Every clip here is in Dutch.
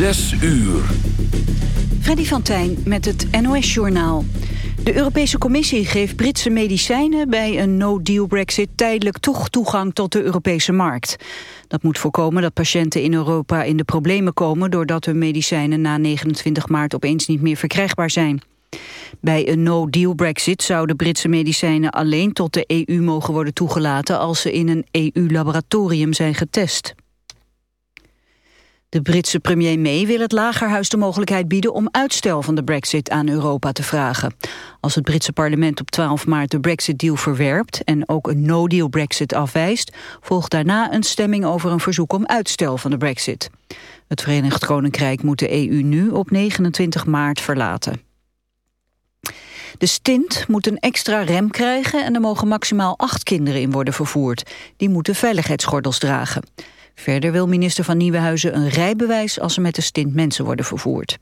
Zes uur. Freddy van Tijn met het NOS-journaal. De Europese Commissie geeft Britse medicijnen bij een no-deal brexit tijdelijk toch toegang tot de Europese markt. Dat moet voorkomen dat patiënten in Europa in de problemen komen doordat hun medicijnen na 29 maart opeens niet meer verkrijgbaar zijn. Bij een no-deal brexit zouden Britse medicijnen alleen tot de EU mogen worden toegelaten als ze in een EU-laboratorium zijn getest. De Britse premier May wil het Lagerhuis de mogelijkheid bieden om uitstel van de brexit aan Europa te vragen. Als het Britse parlement op 12 maart de brexit-deal verwerpt en ook een no-deal brexit afwijst, volgt daarna een stemming over een verzoek om uitstel van de brexit. Het Verenigd Koninkrijk moet de EU nu op 29 maart verlaten. De stint moet een extra rem krijgen en er mogen maximaal acht kinderen in worden vervoerd. Die moeten veiligheidsgordels dragen. Verder wil minister van Nieuwenhuizen een rijbewijs als er met de stint mensen worden vervoerd.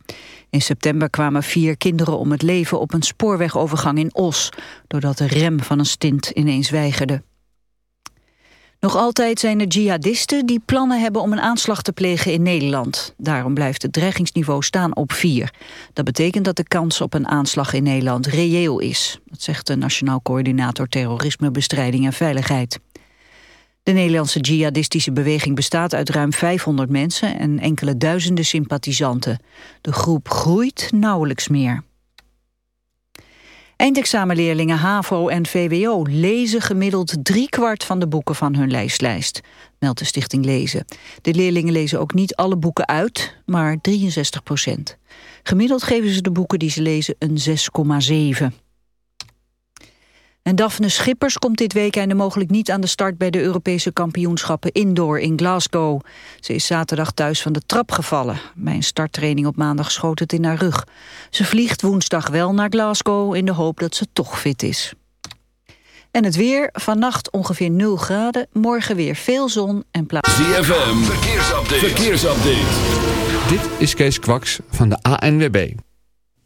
In september kwamen vier kinderen om het leven op een spoorwegovergang in Os, doordat de rem van een stint ineens weigerde. Nog altijd zijn er jihadisten die plannen hebben om een aanslag te plegen in Nederland. Daarom blijft het dreigingsniveau staan op vier. Dat betekent dat de kans op een aanslag in Nederland reëel is. Dat zegt de Nationaal Coördinator Terrorismebestrijding en Veiligheid. De Nederlandse jihadistische beweging bestaat uit ruim 500 mensen en enkele duizenden sympathisanten. De groep groeit nauwelijks meer. Eindexamenleerlingen HAVO en VWO lezen gemiddeld driekwart van de boeken van hun leeslijst, meldt de Stichting Lezen. De leerlingen lezen ook niet alle boeken uit, maar 63 procent. Gemiddeld geven ze de boeken die ze lezen een 6,7. En Daphne Schippers komt dit weekende mogelijk niet aan de start bij de Europese kampioenschappen indoor in Glasgow. Ze is zaterdag thuis van de trap gevallen. Bij een starttraining op maandag schoot het in haar rug. Ze vliegt woensdag wel naar Glasgow in de hoop dat ze toch fit is. En het weer, vannacht ongeveer 0 graden, morgen weer veel zon en plaats. ZFM, verkeersupdate. verkeersupdate. Dit is Kees Kwaks van de ANWB.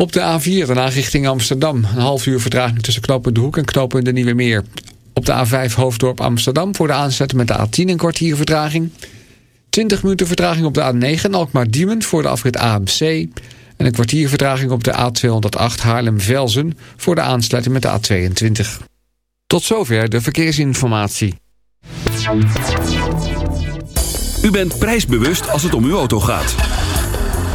Op de A4 daarna richting Amsterdam. Een half uur vertraging tussen knooppunt De Hoek en knooppunt De Nieuwe Meer. Op de A5 Hoofddorp Amsterdam voor de aansluiting met de A10 een kwartier vertraging. 20 minuten vertraging op de A9 Alkmaar-Diemen voor de afrit AMC. En een kwartier vertraging op de A208 Haarlem-Velzen voor de aansluiting met de A22. Tot zover de verkeersinformatie. U bent prijsbewust als het om uw auto gaat.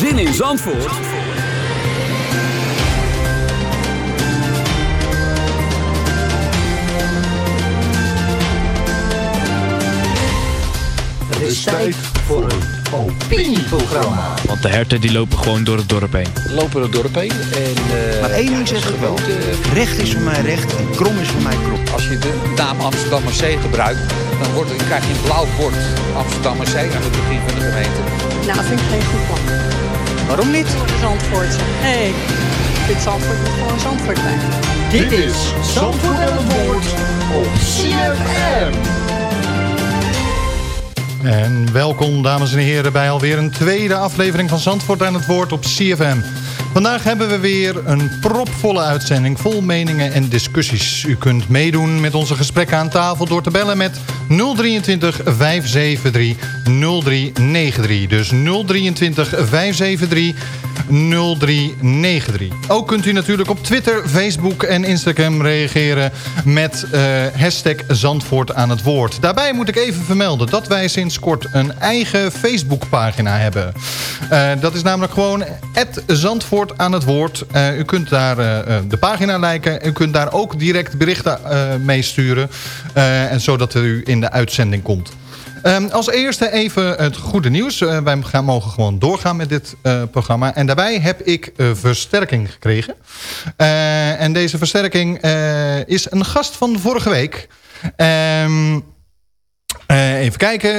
Zin in Zandvoort Het is tijd voor een opinieprogramma. Want de herten die lopen gewoon door het dorp heen. Lopen het dorp heen. En, uh, maar één ding zeg ik wel. Recht is voor mij recht en krom is voor mij krom. Als je de naam Amsterdam Zee gebruikt, dan wordt, krijg je een blauw bord Amsterdam Zee aan het begin van de gemeente. Nou, dat vind ik geen goed plan. Waarom niet? Zandvoort. Nee, ik vind Zandvoort moet gewoon Zandvoort zijn. Dit is Zandvoort aan het woord op CFM. En welkom dames en heren bij alweer een tweede aflevering van Zandvoort aan het Woord op CFM. Vandaag hebben we weer een propvolle uitzending vol meningen en discussies. U kunt meedoen met onze gesprekken aan tafel door te bellen met 023 573 0393. Dus 023 573 0393. Ook kunt u natuurlijk op Twitter, Facebook en Instagram reageren met uh, hashtag Zandvoort aan het woord. Daarbij moet ik even vermelden dat wij sinds kort een eigen Facebookpagina hebben. Uh, dat is namelijk gewoon Zandvoort aan het woord. Uh, u kunt daar de pagina liken. U kunt daar ook direct berichten mee sturen. en zodat u in de uitzending komt. Um, als eerste even het goede nieuws. Wij gaan, mogen gewoon doorgaan met dit programma. En daarbij heb ik uh, versterking gekregen. en deze versterking is een gast van vorige week. Um, uh, even kijken.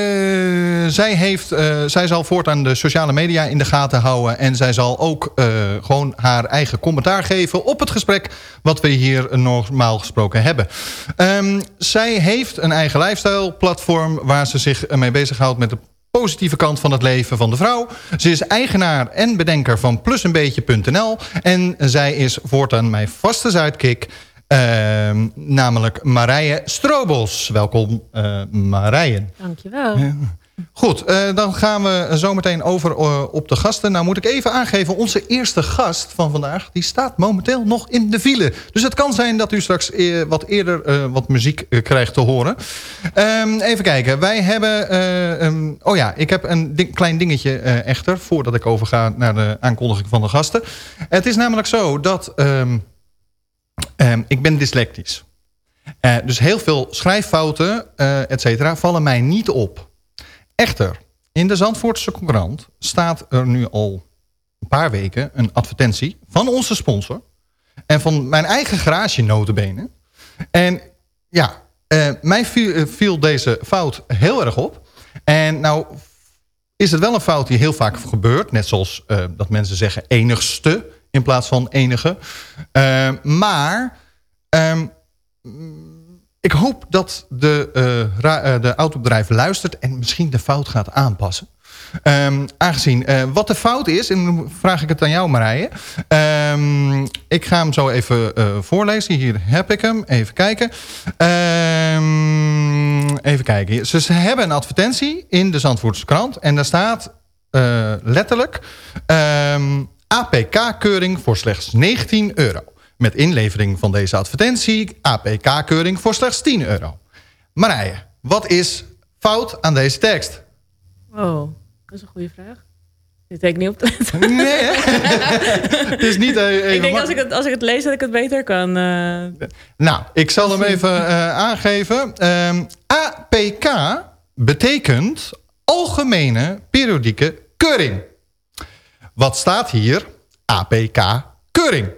Zij, heeft, uh, zij zal voortaan de sociale media in de gaten houden. En zij zal ook uh, gewoon haar eigen commentaar geven op het gesprek... wat we hier normaal gesproken hebben. Um, zij heeft een eigen lifestyle platform... waar ze zich mee bezighoudt met de positieve kant van het leven van de vrouw. Ze is eigenaar en bedenker van plusenbeetje.nl. En zij is voortaan mijn vaste zuidkick... Uh, namelijk Marije Strobos. Welkom uh, Marije. Dankjewel. Ja. Goed, uh, dan gaan we zometeen over uh, op de gasten. Nou moet ik even aangeven, onze eerste gast van vandaag... die staat momenteel nog in de file. Dus het kan zijn dat u straks e wat eerder wat muziek krijgt te horen. Um, even kijken, wij hebben... Um, oh ja, ik heb een ding, klein dingetje echter... voordat ik overga naar de aankondiging van de gasten. Het is namelijk zo dat... Um, Um, ik ben dyslectisch. Uh, dus heel veel schrijffouten, uh, et cetera, vallen mij niet op. Echter, in de Zandvoortse Courant staat er nu al een paar weken... een advertentie van onze sponsor... en van mijn eigen garage notenbenen. En ja, uh, mij viel, viel deze fout heel erg op. En nou is het wel een fout die heel vaak gebeurt. Net zoals dat mensen zeggen enigste in plaats van enige. Uh, maar um, ik hoop dat de, uh, de autobedrijf luistert en misschien de fout gaat aanpassen. Um, aangezien uh, wat de fout is, en dan vraag ik het aan jou Marije. Ik ga hem zo even voorlezen. Hier heb ik hem. Even kijken. Even kijken. Ze, hebben een advertentie in de Zandvoortse krant. En daar staat letterlijk... APK-keuring voor slechts 19 euro. Met inlevering van deze advertentie APK-keuring voor slechts 10 euro. Marije, wat is fout aan deze tekst? Oh, dat is een goede vraag. Dit denk ik niet op letten. Nee, het is niet even Ik denk als ik, het, als ik het lees dat ik het beter kan. Uh... Nou, ik zal hem even uh, aangeven. Um, APK betekent Algemene Periodieke Keuring. Wat staat hier? APK-keuring.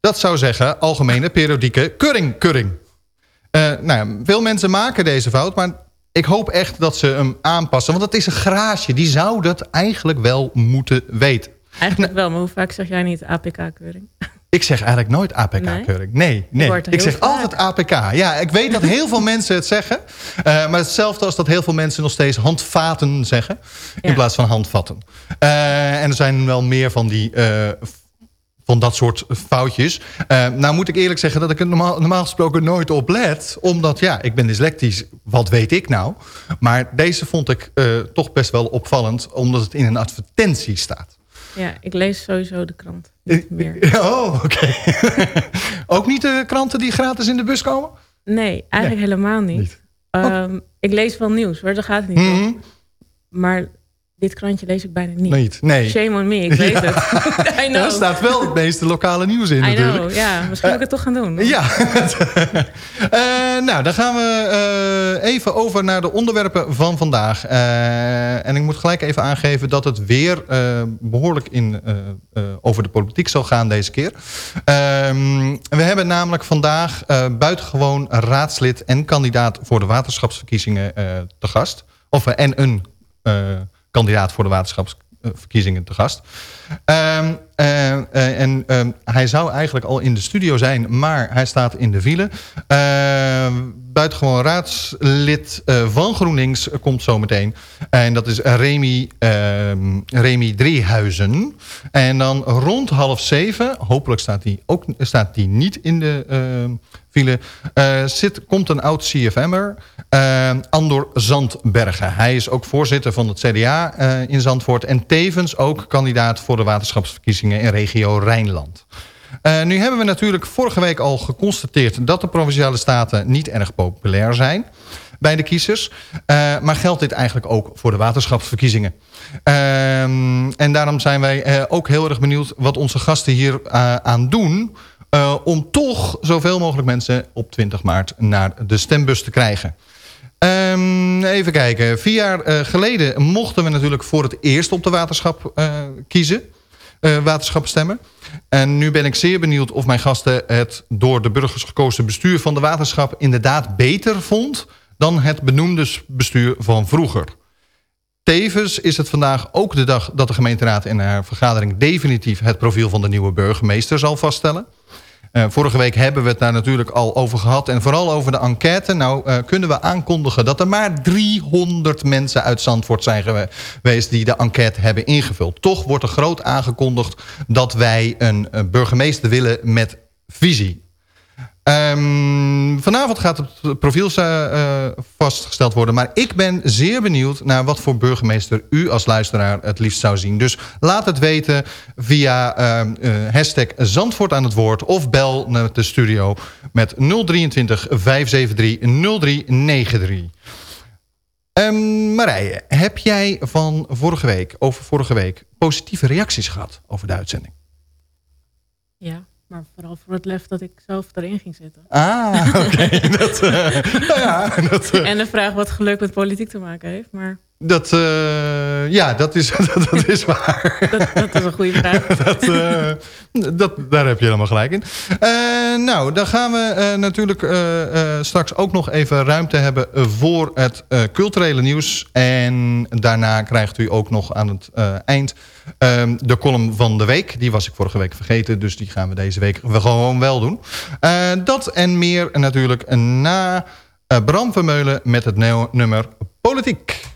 Dat zou zeggen Algemene Periodieke Keuring-keuring. Uh, nou ja, veel mensen maken deze fout, maar ik hoop echt dat ze hem aanpassen. Want het is een garage, die zou dat eigenlijk wel moeten weten. Eigenlijk wel, maar hoe vaak zeg jij niet APK-keuring? Ik zeg eigenlijk nooit APK-keuring. Nee, nee. nee. ik zeg vaak. altijd APK. Ja, ik weet dat heel veel mensen het zeggen. Uh, maar hetzelfde als dat heel veel mensen nog steeds handvaten zeggen. In plaats van handvatten. Uh, en er zijn wel meer van die... Uh, van dat soort foutjes. nou moet ik eerlijk zeggen dat ik er normaal, normaal gesproken nooit op let. Omdat ja, ik ben dyslectisch. Wat weet ik nou? Maar deze vond ik toch best wel opvallend. Omdat het in een advertentie staat. Ja, ik lees sowieso de krant. Oh, oké. Ook niet de kranten die gratis in de bus komen? Nee, eigenlijk helemaal niet. Ehm, ik lees wel nieuws, maar daar gaat het niet Mhm. om. Maar dit krantje lees ik bijna niet. Niet, nee. Shame on me, ik weet Ja. het. Daar staat wel het meeste lokale nieuws in I natuurlijk. know, ja. Misschien moet ik het toch gaan doen. Ja. Eh, nou, dan gaan we eh, even over naar de onderwerpen van vandaag. Eh, en ik moet gelijk even aangeven dat het weer eh, behoorlijk in, over de politiek zal gaan deze keer. Ehm, we hebben namelijk vandaag buitengewoon raadslid en kandidaat voor de waterschapsverkiezingen te gast. Of, en een kandidaat voor de waterschapsverkiezingen te gast. Ehm, eh, eh, en ehm, hij zou eigenlijk al in de studio zijn, maar hij staat in de file. Ehm, buitengewoon raadslid eh, van GroenLinks komt zometeen. En dat is Remy, Remy Driehuizen. En dan rond half zeven, hopelijk staat hij ook staat niet in de eh, zit, komt een oud CFM'er, ehm, Andor Zandbergen. Hij is ook voorzitter van het CDA eh, in Zandvoort... en tevens ook kandidaat voor de waterschapsverkiezingen in regio Rijnland. Eh, nu hebben we natuurlijk vorige week al geconstateerd... dat de Provinciale Staten niet erg populair zijn bij de kiezers. Eh, maar geldt dit eigenlijk ook voor de waterschapsverkiezingen? Ehm, en daarom zijn wij eh, ook heel erg benieuwd... wat onze gasten hier eh, aan doen... eh, om toch zoveel mogelijk mensen op 20 maart naar de stembus te krijgen. Ehm, even kijken. Vier jaar eh, geleden mochten we natuurlijk voor het eerst op de waterschap eh, kiezen. waterschap stemmen. En nu ben ik zeer benieuwd of mijn gasten het door de burgers gekozen bestuur van de waterschap inderdaad beter vond dan het benoemde bestuur van vroeger. Tevens is het vandaag ook de dag dat de gemeenteraad in haar vergadering definitief het profiel van de nieuwe burgemeester zal vaststellen. Eh, vorige week hebben we het daar natuurlijk al over gehad. En vooral over de enquête. Nou eh, kunnen we aankondigen dat er maar 300 mensen uit Zandvoort zijn gewe- geweest... die de enquête hebben ingevuld. Toch wordt er groot aangekondigd dat wij een, eh, burgemeester willen met visie. Ehm, vanavond gaat het profiel eh, vastgesteld worden. Maar ik ben zeer benieuwd naar wat voor burgemeester u als luisteraar het liefst zou zien. Dus laat het weten via ehm, eh, hashtag Zandvoort aan het woord. Of bel naar de studio met 023 573 0393. Ehm, Marije, heb jij van vorige week, over vorige week, positieve reacties gehad over de uitzending? Ja, maar vooral voor het lef dat ik zelf erin ging zitten. Ah, oké. eh, nou ja, eh, En de vraag wat geluk met politiek te maken heeft. Maar dat, eh, ja, dat is, dat, dat is waar. dat, dat is een goede vraag. dat, eh, dat, daar heb je helemaal gelijk in. Eh, nou, dan gaan we natuurlijk straks ook nog even ruimte hebben voor het culturele nieuws. En daarna krijgt u ook nog aan het eind ehm, de column van de week. Die was ik vorige week vergeten, dus die gaan we deze week we gewoon wel doen. Dat en meer natuurlijk na Bram Vermeulen met het nummer Politiek.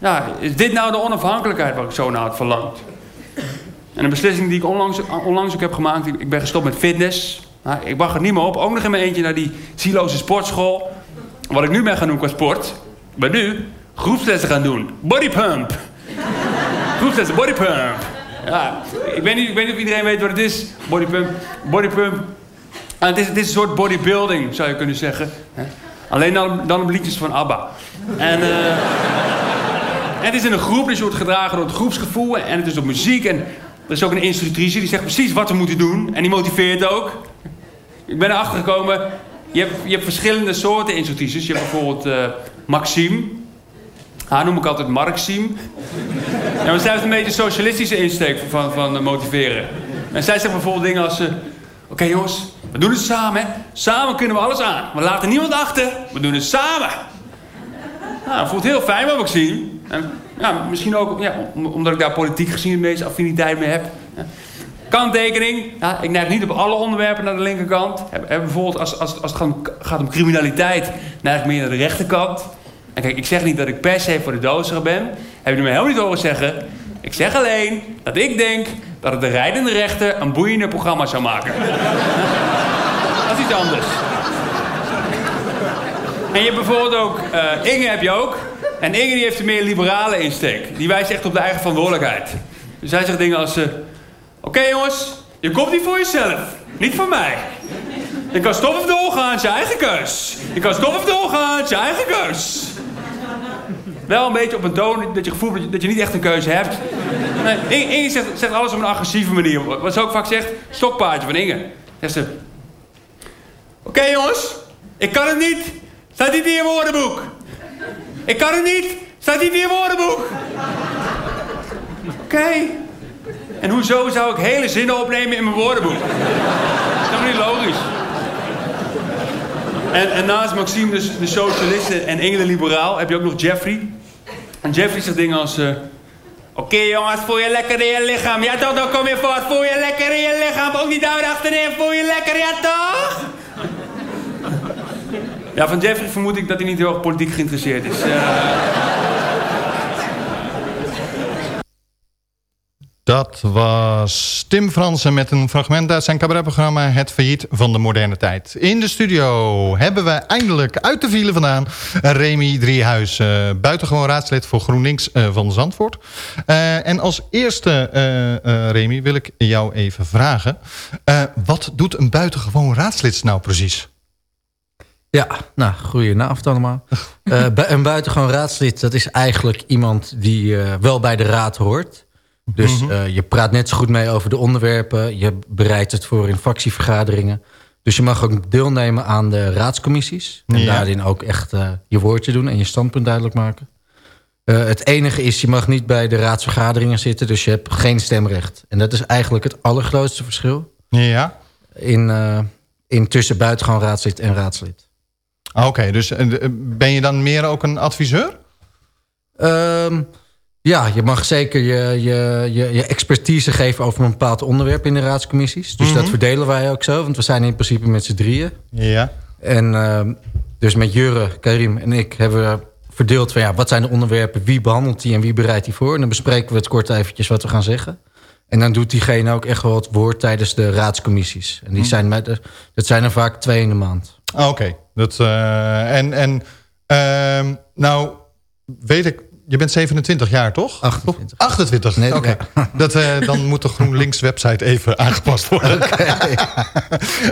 Ja, is dit nou de onafhankelijkheid waar ik zo naar had verlangd? En een beslissing die ik onlangs, onlangs ook heb gemaakt. Ik ben gestopt met fitness. Nou, ik wacht er niet meer op. Ook nog in mijn eentje naar die zieloze sportschool. Wat ik nu ben gaan doen qua sport. Ik ben nu groepslessen gaan doen. Bodypump. groepslessen, bodypump. Ja, ik weet, niet, weet of iedereen weet wat het is. Bodypump. Bodypump. Het, is, het is een soort bodybuilding, zou je kunnen zeggen. Alleen dan, dan liedjes van ABBA. En... en het is in een groep, dus je wordt gedragen door het groepsgevoel. En het is op muziek. En er is ook een instructrice die zegt precies wat we moeten doen. En die motiveert ook. Ik ben erachter gekomen. Je hebt, je hebt verschillende soorten instructrices. Je hebt bijvoorbeeld uh, Maxime. Haar noem ik altijd Marxime. En zij heeft een beetje socialistische insteek van, van motiveren. En zij zegt bijvoorbeeld dingen als... Uh, Oké jongens, we doen het samen. Samen kunnen we alles aan. We laten niemand achter. We doen het samen. Nou, dat voelt heel fijn wat. Ja, misschien ook ja, omdat ik daar politiek gezien de meeste affiniteit mee heb. Kanttekening. Ja, ik neig niet op alle onderwerpen naar de linkerkant. Bijvoorbeeld als, als, als het gaat om criminaliteit... neig ik meer naar de rechterkant. En kijk, ik zeg niet dat ik per se voor de dozeren ben. Heb je me helemaal niet horen zeggen. Ik zeg alleen dat ik denk dat het de rijdende rechter... een boeiende programma zou maken. dat is iets anders. En je hebt bijvoorbeeld ook... Uh, Inge heb je ook... En Inge die heeft een meer liberale insteek. Die wijst echt op de eigen verantwoordelijkheid. Dus hij zegt dingen als... Uh, Oké jongens, je komt niet voor jezelf. Niet voor mij. Je kan stoppen of doorgaan, is je eigen keus. Je kan stoppen of doorgaan, is je eigen keus. Wel een beetje op een toon dat je gevoel dat je, niet echt een keuze hebt. Nee, Inge zegt, zegt, alles op een agressieve manier. Wat ze ook vaak zegt, stokpaardje van Inge. Zegt ze... Oké jongens, ik kan het niet. Staat niet in je woordenboek. Ik kan het niet. Staat niet in je woordenboek. Oké. En hoezo zou ik hele zinnen opnemen in mijn woordenboek? Dat is helemaal niet logisch. En, naast Maxime, dus de socialisten en Inge de liberaal, heb je ook nog Jeffrey. En Jeffrey zegt dingen als... Uh, Oké jongens, voel je lekker in je lichaam. Ja toch, dan kom je voort. Voel je lekker in je lichaam. Ook niet daar achterin. Voel je lekker, ja toch? Ja, van Jeffrey vermoed ik dat hij niet heel erg politiek geïnteresseerd is. Dat was Tim Fransen met een fragment uit zijn cabaretprogramma Het Failliet van de Moderne Tijd. In de studio hebben we eindelijk uit de file vandaan Remy Driehuis, buitengewoon raadslid voor GroenLinks uh, van Zandvoort. Uh, en als eerste, Remy, wil ik jou even vragen. wat doet een buitengewoon raadslid nou precies? Ja, nou, goedenavond allemaal. uh, een buitengewoon raadslid, dat is eigenlijk iemand die uh, wel bij de raad hoort. Dus -hmm. uh, je praat net zo goed mee over de onderwerpen. Je bereidt het voor in fractievergaderingen. Dus je mag ook deelnemen aan de raadscommissies. En ja. daarin ook echt je woordje doen en je standpunt duidelijk maken. het enige is, je mag niet bij de raadsvergaderingen zitten. Dus je hebt geen stemrecht. En dat is eigenlijk het allergrootste verschil. Ja. In, in tussen buitengewoon raadslid en raadslid. Oké, okay, dus ben je dan meer ook een adviseur? Um, ja, je mag zeker je, je, je, je, expertise geven over een bepaald onderwerp in de raadscommissies. Dus mm -hmm. dat verdelen wij ook zo, want we zijn in principe met z'n drieën. Ja. En uh, dus met Jurre, Karim en ik hebben we verdeeld van ja, wat zijn de onderwerpen, wie behandelt die en wie bereidt die voor. En dan bespreken we het kort eventjes wat we gaan zeggen. En dan doet diegene ook echt wel het woord tijdens de raadscommissies. En die zijn met, dat zijn er vaak twee in de maand. Oké, okay. dat uh, en, en uh, nou weet ik, je bent 27 jaar toch? 28. 28, nee, oké. Okay. Dat uh, dan moet de GroenLinks website even aangepast worden. Okay.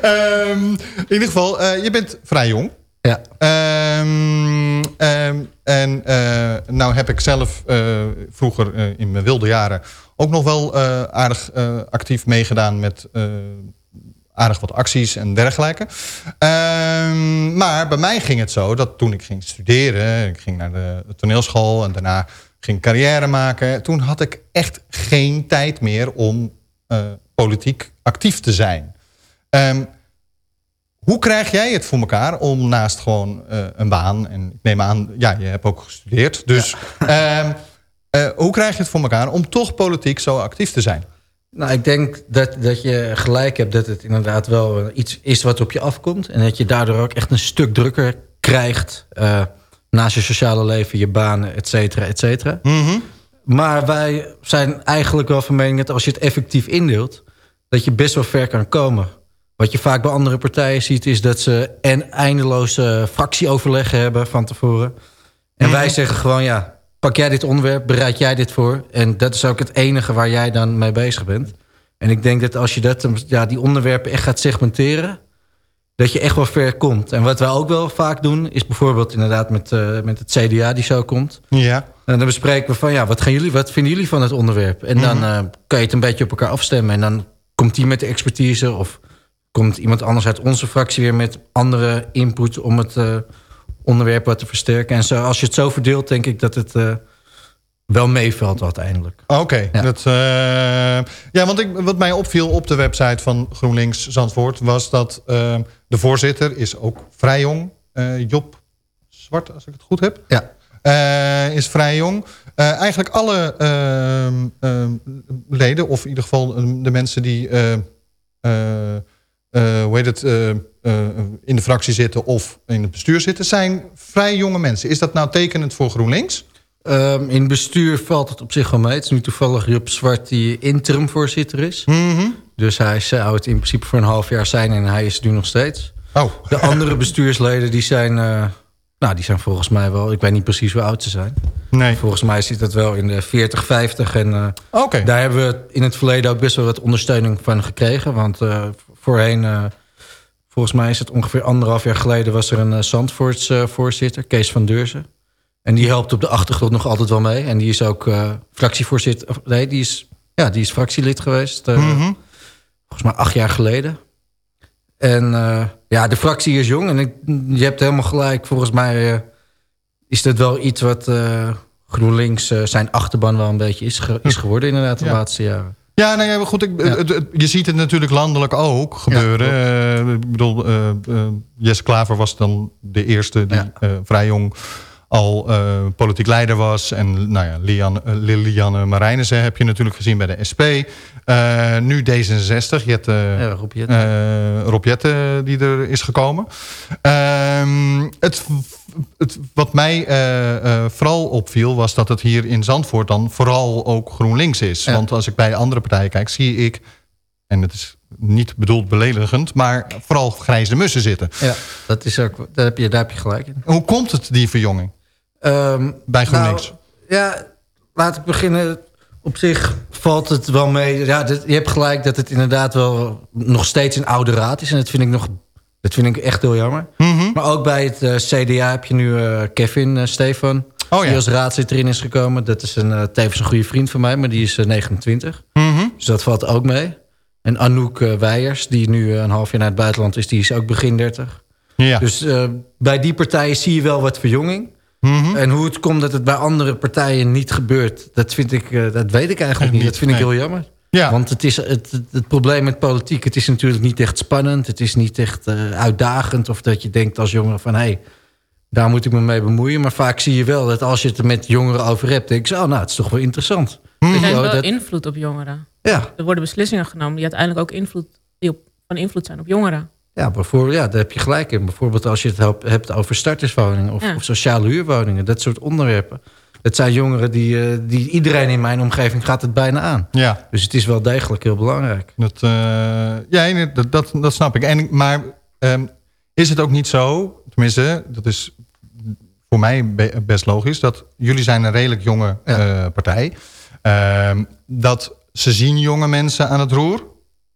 um, in ieder geval, uh, je bent vrij jong. Ja. Um, um, en uh, nou heb ik zelf vroeger in mijn wilde jaren ook nog wel aardig actief meegedaan met aardig wat acties en dergelijke. Um, maar bij mij ging het zo dat toen ik ging studeren... ik ging naar de toneelschool en daarna ging carrière maken... toen had ik echt geen tijd meer om uh, politiek actief te zijn. Um, hoe krijg jij het voor elkaar om naast gewoon uh, een baan... en ik neem aan, ja, je hebt ook gestudeerd. Dus ja. uh, hoe krijg je het voor elkaar om toch politiek zo actief te zijn? Nou, ik denk dat, dat je gelijk hebt dat het inderdaad wel iets is wat op je afkomt. En dat je daardoor ook echt een stuk drukker krijgt... Uh, naast je sociale leven, je baan, et cetera, et cetera. Mm -hmm. Maar wij zijn eigenlijk wel van mening dat als je het effectief indeelt... dat je best wel ver kan komen. Wat je vaak bij andere partijen ziet is dat ze en eindeloze fractieoverleggen hebben van tevoren. En mm -hmm. wij zeggen gewoon ja, pak jij dit onderwerp, bereid jij dit voor. En dat is ook het enige waar jij dan mee bezig bent. En ik denk dat als je dat, ja, die onderwerpen echt gaat segmenteren... dat je echt wel ver komt. En wat wij ook wel vaak doen... is bijvoorbeeld inderdaad met, uh, met het CDA die zo komt. Ja. En dan bespreken we van, ja, wat, gaan jullie, wat vinden jullie van het onderwerp? En dan uh, kan je het een beetje op elkaar afstemmen. En dan komt die met de expertise... of komt iemand anders uit onze fractie weer met andere input... om het uh, onderwerp wat te versterken. En zo, als je het zo verdeelt, denk ik dat het wel meevalt uiteindelijk. Oké. Okay, ja. Dat, uh, ja, want ik, wat mij opviel op de website van GroenLinks Zandvoort... was dat uh, de voorzitter is ook vrij jong. Uh, Job Zwart, als ik het goed heb. Ja. is vrij jong. eigenlijk alle leden, of in ieder geval de mensen die... hoe heet het... in de fractie zitten of in het bestuur zitten... zijn vrij jonge mensen. Is dat nou tekenend voor GroenLinks? Um, in bestuur valt het op zich wel mee. Het is nu toevallig Job Zwart die interim-voorzitter is. Mm -hmm. Dus hij zou het in principe voor een half jaar zijn en hij is het nu nog steeds. Oh. De andere bestuursleden die zijn, uh, nou, die zijn volgens mij wel... Ik weet niet precies hoe oud ze zijn. Nee. Volgens mij zit het wel in de 40, 50. En uh, okay. daar hebben we in het verleden ook best wel wat ondersteuning van gekregen. Want uh, voorheen, volgens mij is het ongeveer anderhalf jaar geleden... was er een Zandvoorts voorzitter, Kees van Deurzen. En die helpt op de achtergrond nog altijd wel mee. En die is ook uh, fractievoorzitter. Nee, die is, ja, die is fractielid geweest. Mm -hmm. Volgens mij acht jaar geleden. En uh, ja, de fractie is jong. En ik, je hebt helemaal gelijk. Volgens mij is dat wel iets wat GroenLinks zijn achterban wel een beetje is, ge is geworden inderdaad de ja. laatste jaren. Ja, nou ja, goed. Ik, ja. het, het, je ziet het natuurlijk landelijk ook gebeuren. Ja, uh, ik bedoel, uh, uh, Jesse Klaver was dan de eerste die vrij jong al uh, politiek leider was. En nou ja, Lian, Lilianne Marijnissen heb je natuurlijk gezien bij de SP. Uh, nu D66, Jette, ja, Rob Jette. Rob Jette die er is gekomen. Ehm, het, het, wat mij vooral opviel was dat het hier in Zandvoort dan vooral ook GroenLinks is. Ja. Want als ik bij andere partijen kijk, zie ik... en het is niet bedoeld beledigend, maar vooral grijze mussen zitten. Ja, dat is ook, daar, heb je, daar heb je gelijk in. Hoe komt het, die verjonging? Um, bij GroenLinks? Nou, ja, laat ik beginnen. Op zich valt het wel mee. Ja, dit, je hebt gelijk dat het inderdaad wel nog steeds een oude raad is. En dat vind ik, nog, dat vind ik echt heel jammer. Mm -hmm. Maar ook bij het uh, CDA heb je nu uh, Kevin uh, Stefan. Oh, ja. Die als raadslid erin is gekomen. Dat is een, tevens een goede vriend van mij, maar die is 29. Mm -hmm. Dus dat valt ook mee. En Anouk Weijers, die nu een half jaar naar het buitenland is... die is ook begin 30. Ja. Dus bij die partijen zie je wel wat verjonging. Mm -hmm. En hoe het komt dat het bij andere partijen niet gebeurt... dat, vind ik, uh, dat weet ik eigenlijk niet. niet. Dat vind nee. ik heel jammer. Ja. Want het, is, het, het, het, probleem met politiek... het is natuurlijk niet echt spannend. Het is niet echt uitdagend. Of dat je denkt als jongere van... Hey, daar moet ik me mee bemoeien. Maar vaak zie je wel dat als je het er met jongeren over hebt... denk je, oh, nou, het is toch wel interessant. Er heeft wel dat... invloed op jongeren. Ja. Er worden beslissingen genomen die uiteindelijk ook invloed, die op, van invloed zijn op jongeren. Ja, bijvoorbeeld, ja, daar heb je gelijk in. Bijvoorbeeld als je het hebt over starterswoningen of, Ja. of sociale huurwoningen. Dat soort onderwerpen. Het zijn jongeren die, uh, die iedereen in mijn omgeving gaat het bijna aan. Ja. Dus het is wel degelijk heel belangrijk. Dat, uh, ja, dat, dat, dat snap ik. En, maar um, is het ook niet zo, tenminste, dat is voor mij best logisch... dat jullie zijn een redelijk jonge ja. uh, partij... Um, dat ze zien jonge mensen aan het roer.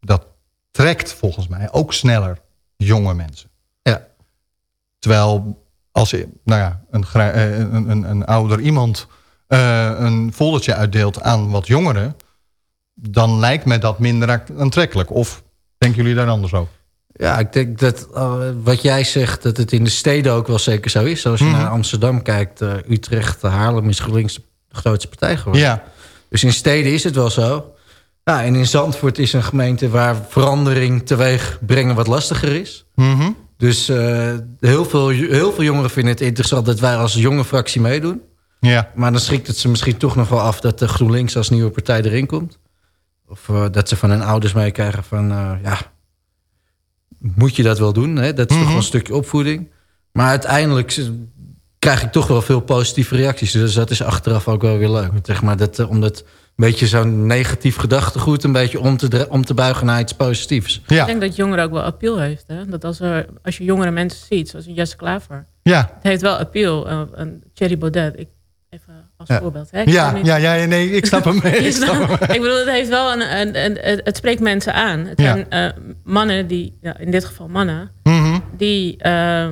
Dat trekt volgens mij ook sneller jonge mensen. Ja. Terwijl als nou ja, een, een, een, een ouder iemand uh, een foldertje uitdeelt aan wat jongeren... dan lijkt me dat minder aantrekkelijk. Of denken jullie daar anders over? Ja, ik denk dat uh, wat jij zegt, dat het in de steden ook wel zeker zo is. Als je mm -hmm. naar Amsterdam kijkt, uh, Utrecht, Haarlem is GroenLinks de grootste partij geworden. Ja. Dus in steden is het wel zo. Ja, en in Zandvoort is een gemeente waar verandering teweeg brengen wat lastiger is. Mhm. Dus uh, heel, veel, heel veel jongeren vinden het interessant dat wij als jonge fractie meedoen. Ja. Maar dan schrikt het ze misschien toch nog wel af dat de GroenLinks als nieuwe partij erin komt. Of uh, dat ze van hun ouders meekrijgen van, uh, ja, moet je dat wel doen? Hè? Dat is Mhm. toch wel een stukje opvoeding. Maar uiteindelijk krijg ik toch wel veel positieve reacties. Dus dat is achteraf ook wel weer leuk. Zeg maar dat, om dat een beetje zo'n negatief gedachtegoed... een beetje om te, om te buigen naar iets positiefs. Ik denk dat jongeren ook wel appeal heeft. Hè? Dat als, er, als je jongere mensen ziet, zoals Jesse Klaver... Ja. Het heeft wel appeal. Uh, en Thierry Baudet, ik, even als ja. voorbeeld. Hè? Ja, ja, ja, nee, ik snap hem mee. ik, snap hem. ik bedoel, het heeft wel een, een, een, een, het spreekt mensen aan. Het Ja. zijn uh, mannen die, ja, in dit geval mannen, Mhm. die uh,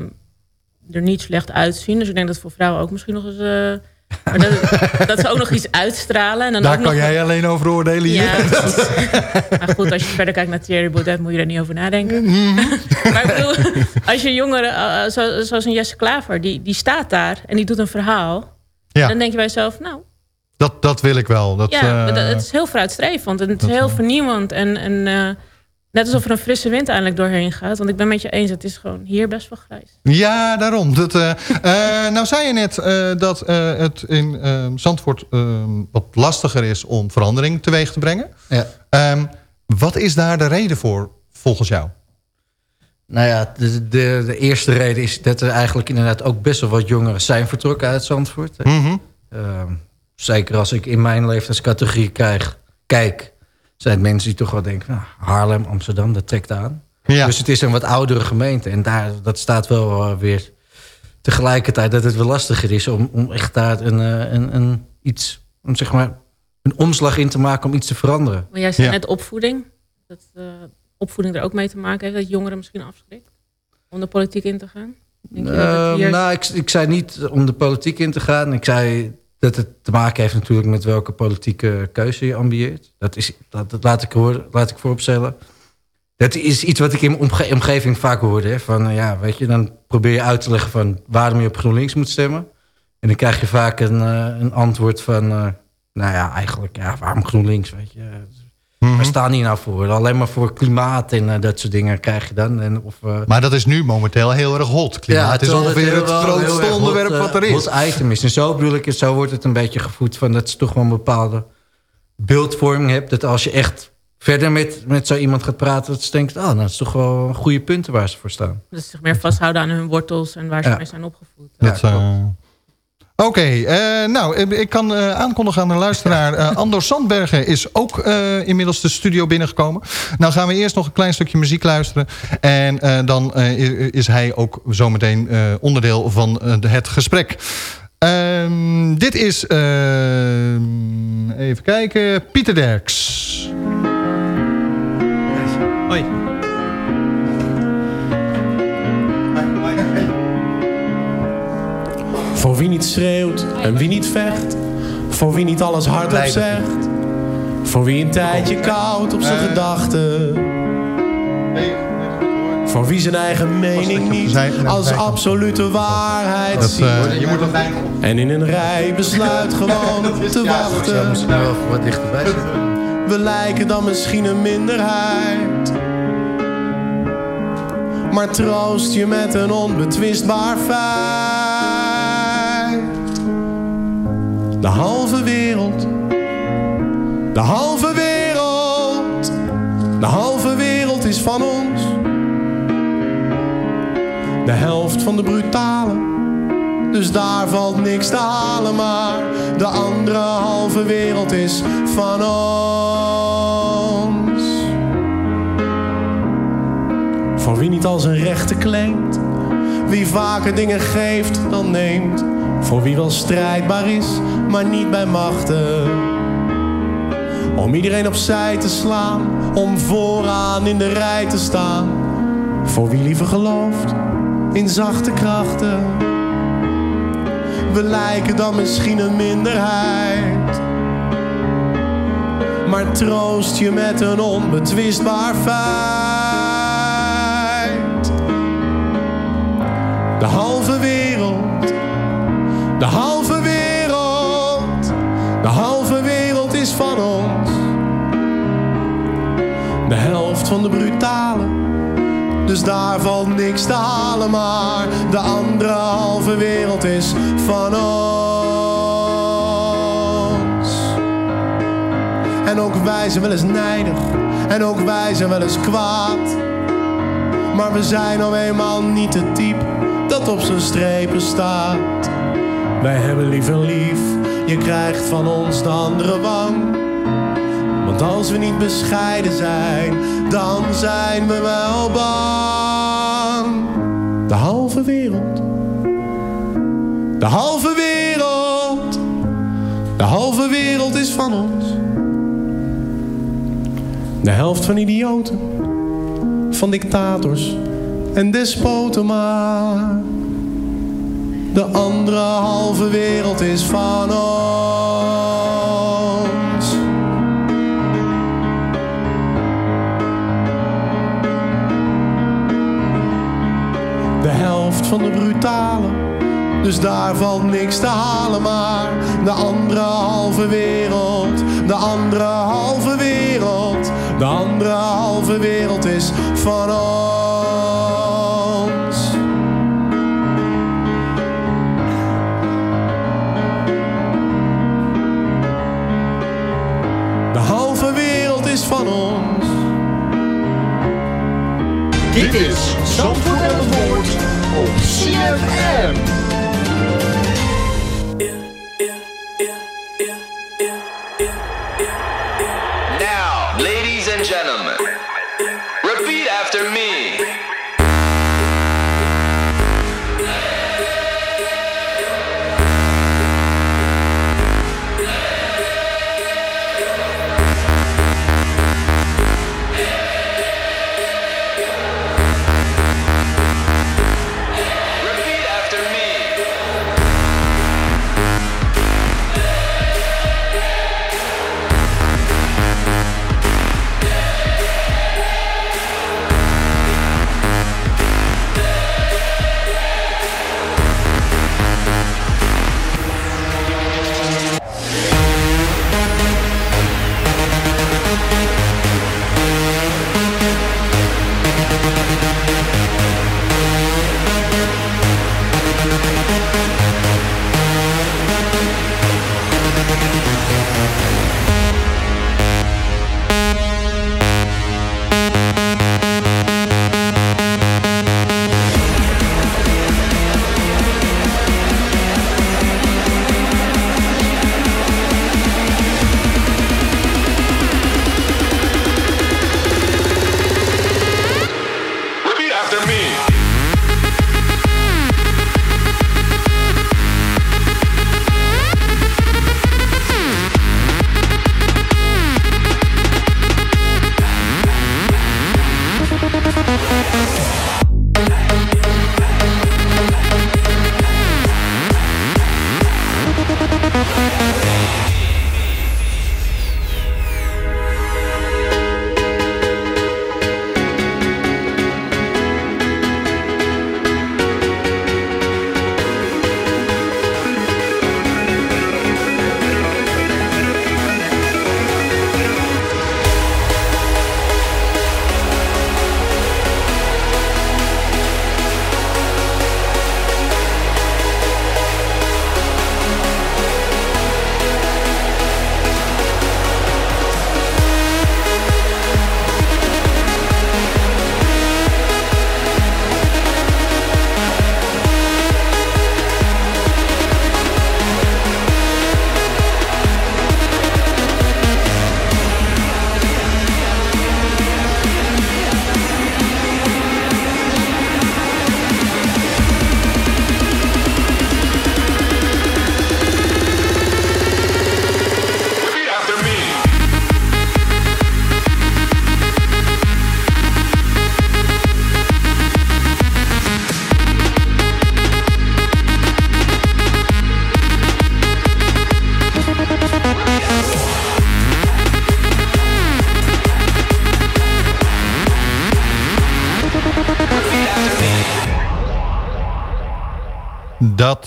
er niet slecht uitzien. Dus ik denk dat voor vrouwen ook misschien nog eens... Maar dat, dat, ze ook nog iets uitstralen. En dan Daar ook kan nog... jij alleen over oordelen hier. Ja, maar goed, als je verder kijkt naar Thierry Baudet... moet je daar niet over nadenken. maar ik bedoel, als je jongeren, uh, zo, zoals een Jesse Klaver... Die, die staat daar en die doet een verhaal... Ja. dan denk je bij jezelf, nou... Dat, dat wil ik wel. Dat, ja, uh, dat, het is heel vooruitstrevend. En het is heel vernieuwend. En, en uh, net alsof er een frisse wind eindelijk doorheen gaat. Want ik ben met je eens, het is gewoon hier best wel grijs. Ja, daarom. Dat, uh, nou zei je net dat het in Zandvoort wat lastiger is... om verandering teweeg te brengen. Ja. Um, wat is daar de reden voor, volgens jou? Nou ja, de, de, de, eerste reden is dat er eigenlijk inderdaad ook best wel wat jongeren zijn vertrokken uit Zandvoort. Mm -hmm. uh, zeker als ik in mijn leeftijdscategorie krijg, kijk, zijn het mensen die toch wel denken, nou, Haarlem, Amsterdam, dat trekt aan. Ja. Dus het is een wat oudere gemeente en daar, dat staat wel uh, weer tegelijkertijd dat het wel lastiger is om, om echt daar een, uh, een, een, iets, om zeg maar, een omslag in te maken om iets te veranderen. Maar jij zei ja. net opvoeding, dat uh, opvoeding er ook mee te maken heeft, dat jongeren misschien afschrikt om de politiek in te gaan? Denk je dat hier... Nou, ik, ik zei niet om de politiek in te gaan. Ik zei dat het te maken heeft natuurlijk met welke politieke keuze je ambieert. Dat, is, dat, dat laat, ik laat ik vooropstellen. Dat is iets wat ik in mijn omge omgeving vaak hoorde. Van, ja, weet je, dan probeer je uit te leggen van waarom je op GroenLinks moet stemmen. En dan krijg je vaak een, uh, een antwoord van... Uh, nou ja, eigenlijk, ja, waarom GroenLinks, weet je. Mm -hmm. Waar staan die nou voor? Alleen maar voor klimaat en uh, dat soort dingen krijg je dan. En, of, uh... Maar dat is nu momenteel heel erg hot. Klimaat ja, het is ongeveer het, het grootste hot, onderwerp wat er is. Hot item is. En zo bedoel ik zo wordt het een beetje gevoed van dat je toch wel een bepaalde beeldvorming hebt. Dat als je echt verder met, met zo iemand gaat praten, dat ze denkt, oh, nou, dat is toch wel goede punten waar ze voor staan. Dus zich meer vasthouden aan hun wortels en waar ze ja. mee zijn opgevoed. Dat, uh... Oké, uh, nou, ik kan uh, aankondigen aan de luisteraar. Uh, Andor Sandbergen is ook inmiddels de studio binnengekomen. Nou gaan we eerst nog een klein stukje muziek luisteren. En dan is hij ook zometeen onderdeel van het gesprek. Ehm, dit is, even kijken, Pieter Derks. Hoi. Voor wie niet schreeuwt en wie niet vecht. Voor wie niet alles hardop zegt. Voor wie een tijdje koud op zijn uh, gedachten. Voor wie zijn eigen mening niet als absolute waarheid ziet. Moet nog en in een rij besluit gewoon te wachten. We lijken dan misschien een minderheid. Maar troost je met een onbetwistbaar feit. De halve wereld. De halve wereld. De halve wereld is van ons. De helft van de brutale. Dus daar valt niks te halen. Maar de andere halve wereld is van ons. Voor wie niet als een rechte claimt. Wie vaker dingen geeft dan neemt. Voor wie wel strijdbaar is, maar niet bij machten. Om iedereen opzij te slaan, om vooraan in de rij te staan. Voor wie liever gelooft in zachte krachten. We lijken dan misschien een minderheid. Maar troost je met een onbetwistbaar feit. De halve wereld, de halve wereld, de halve wereld is van ons. van de brutale. Dus daar valt niks te halen, maar de andere halve wereld is van ons. En ook wij zijn wel eens nijdig, en ook wij zijn wel eens kwaad. Maar we zijn nou eenmaal niet het type dat op zijn strepen staat. Wij hebben liever lief, je krijgt van ons de andere wang. Want als we niet bescheiden zijn, dan zijn we wel bang. De halve wereld. De halve wereld. De halve wereld is van ons. De helft van idioten. Van dictators en despoten maar. De andere halve wereld is van ons. De helft van de brutale. Dus daar valt niks te halen, maar de andere halve wereld, de andere halve wereld, de andere halve wereld is van ons. CFM.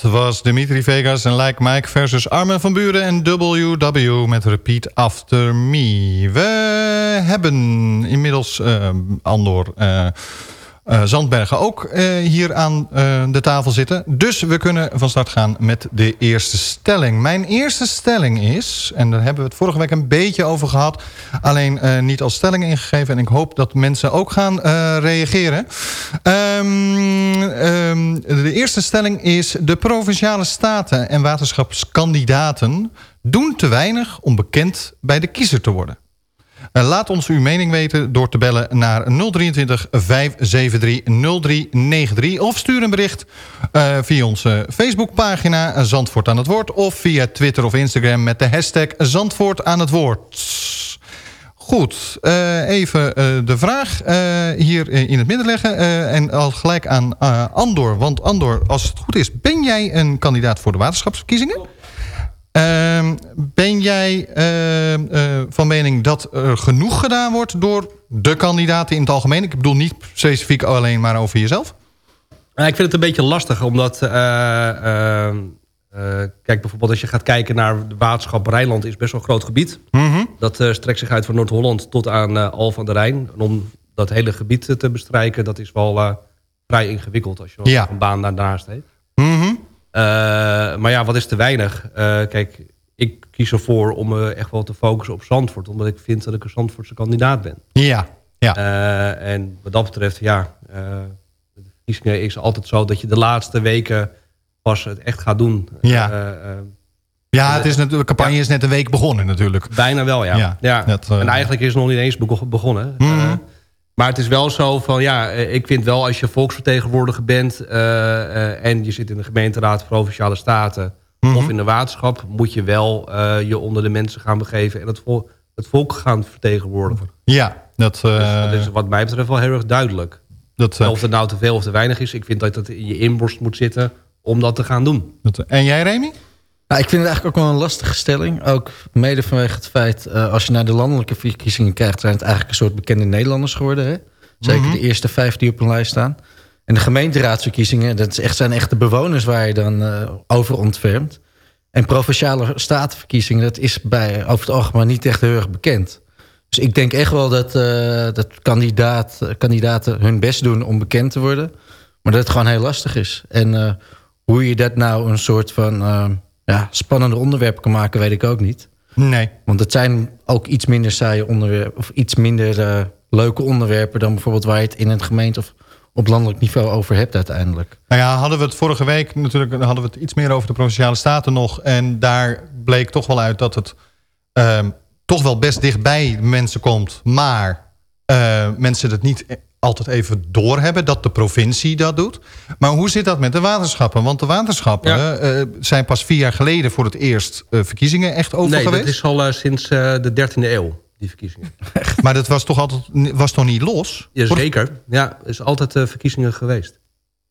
Was Dimitri Vegas en Like Mike versus Armin van Buren en WW met Repeat After Me. We hebben inmiddels uh, Andor... Uh, Zandbergen ook uh, hier aan uh, de tafel zitten. Dus we kunnen van start gaan met de eerste stelling. Mijn eerste stelling is, en daar hebben we het vorige week een beetje over gehad... alleen niet als stelling ingegeven en ik hoop dat mensen ook gaan reageren. Um, um, de eerste stelling is... de Provinciale Staten en waterschapskandidaten doen te weinig om bekend bij de kiezer te worden. Uh, laat ons uw mening weten door te bellen naar 023 573 0393. Of stuur een bericht uh, via onze Facebookpagina Zandvoort aan het Woord. Of via Twitter of Instagram met de hashtag Zandvoort aan het Woord. Goed, even de vraag hier in het midden leggen. en al gelijk aan Andor. Want Andor, als het goed is, ben jij een kandidaat voor de waterschapsverkiezingen? Uh, ben jij uh, uh, van mening dat er genoeg gedaan wordt door de kandidaten in het algemeen? Ik bedoel niet specifiek alleen maar over jezelf. Nou, ik vind het een beetje lastig, omdat... Uh, kijk, bijvoorbeeld als je gaat kijken naar de waterschap Rijnland... is best wel een groot gebied. Mm -hmm. Dat strekt zich uit van Noord-Holland tot aan Al van de Rijn. En om dat hele gebied te bestrijken, dat is wel vrij ingewikkeld... als je ja. een baan daarnaast heeft. Uh, maar ja, wat is te weinig? Uh, kijk, ik kies ervoor om me echt wel te focussen op Zandvoort. Omdat ik vind dat ik een Zandvoortse kandidaat ben. Ja, ja. En wat dat betreft, ja... de verkiezingen is altijd zo dat je de laatste weken pas het echt gaat doen. Ja, ja het is natuurlijk, de campagne ja. is net een week begonnen natuurlijk. Bijna wel, ja. ja, ja. Dat, en eigenlijk is het nog niet eens begonnen. Mm -hmm. Maar het is wel zo van, ja, ik vind wel als je volksvertegenwoordiger bent... Uh, uh, en je zit in de gemeenteraad Provinciale Staten... Mhm. Mm -hmm. of in de waterschap, moet je wel je onder de mensen gaan begeven... en het, vol het volk gaan vertegenwoordigen. Ja, dat... Dus dat is wat mij betreft wel heel erg duidelijk. Dat, of het nou te veel of te weinig is. Ik vind dat het in je inborst moet zitten om dat te gaan doen. Dat, en jij, Remy? Nou, ik vind het eigenlijk ook wel een lastige stelling. Ook mede vanwege het feit, uh, als je naar de landelijke verkiezingen kijkt... zijn het eigenlijk een soort bekende Nederlanders geworden. Hè? Zeker mm -hmm. de eerste vijf die op een lijst staan. En de gemeenteraadsverkiezingen, dat is echt, zijn echt de bewoners waar je dan uh, over ontfermt. En provinciale statenverkiezingen, dat is bij, over het algemeen niet echt heel erg bekend. Dus ik denk echt wel dat, uh, dat kandidaat, kandidaten hun best doen om bekend te worden. Maar dat het gewoon heel lastig is. En hoe je dat nou een soort van ja, spannende onderwerp kan maken, weet ik ook niet. Nee. Want het zijn ook iets minder saaie onderwerpen... of iets minder uh, leuke onderwerpen... dan bijvoorbeeld waar je het in het gemeente... of op landelijk niveau over hebt uiteindelijk. Nou ja, hadden we het vorige week natuurlijk... hadden we het iets meer over de Provinciale Staten nog... en daar bleek toch wel uit dat het... Uh, toch wel best dichtbij mensen komt... maar uh, mensen het niet altijd even doorhebben dat de provincie dat doet. Maar hoe zit dat met de waterschappen? Want de waterschappen ja. uh, zijn pas vier jaar geleden voor het eerst uh, verkiezingen echt over nee, geweest. Nee, dat is al uh, sinds de 13e eeuw, die verkiezingen. maar dat was toch altijd was toch niet los? Jazeker, ja, is altijd verkiezingen geweest.